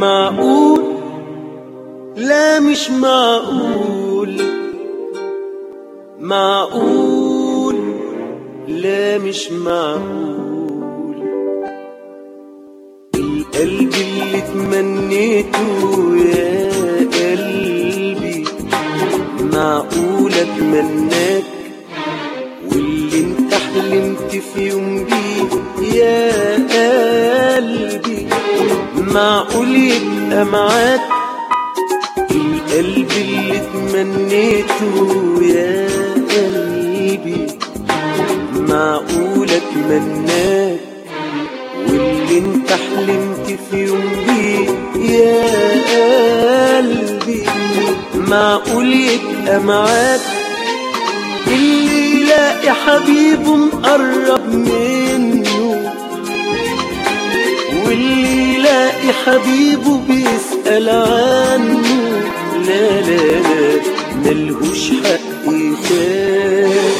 معقول؟ لا مش معقول. معقول؟ لا مش معقول. القلب اللي تمنيته يا قلبي معقول أتمناك؟ واللي انت حلمت في يوم بيه يا معقول يبقى معاك القلب اللي تمنيته يا قلبي. معقول اتمناك واللي انت حلمت في يوم بيه يا قلبي. معقول يبقى معاك اللي يلاقي حبيبه مقرب منه. واللي يلاقي حبيبه بيسأل عنه لا لا لا ملهوش حق يخاف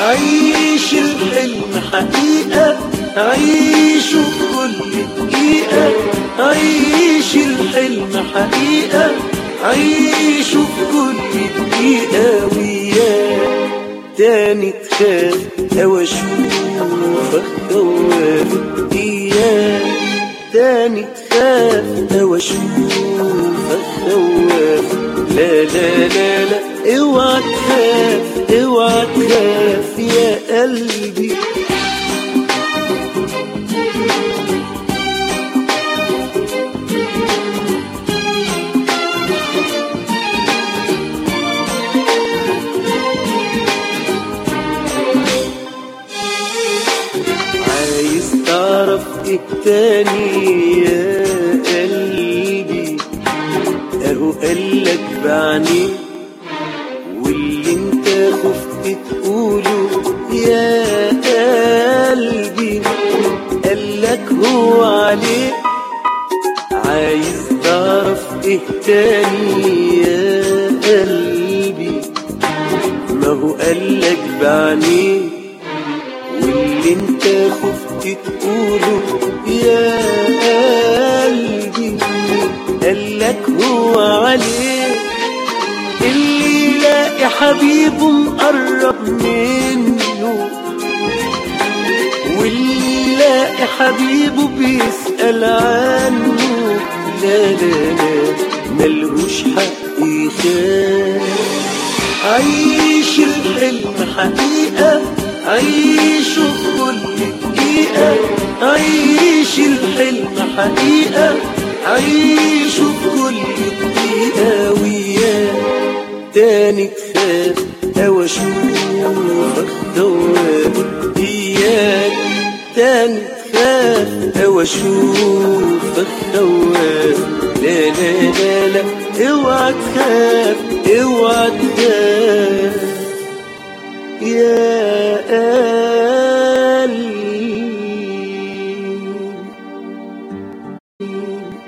عيش الحلم حقيقة عيشه كل دقيقة. عيش الحلم حقيقة عيشه كل دقيقة وياه تاني تخاف أو أشوفك إياه تاني تخاف أو أشوفك خواف. لا لا لا لا اوعى تخاف اوعى تخاف. يا قلبي تعرف إيه تاني يا قلبي. أهو قالك بعينيه واللي انت خفت تقوله يا قلبي. قالك هو عليه. عايز تعرف إيه تاني يا قلبي. ما هو قالك بعينيه واللي انت خفت تقوله يا قلبي قالك هو عليه اللي يلاقي حبيبه مقرب منه. واللي يلاقي حبيبه بيسأل عنه. لا لا لا ملهوش حق يخاف. عيش الحلم حقيقة. عيشه كل دقيقة عيش الحلم حقيقة عيشه كل دقيقة وياه تاني تخاف أو أشوفك خواف إياك تاني تخاف أو أشوفك خواف لا لا لا لا اوعى تخاف اوعى تخاف. يا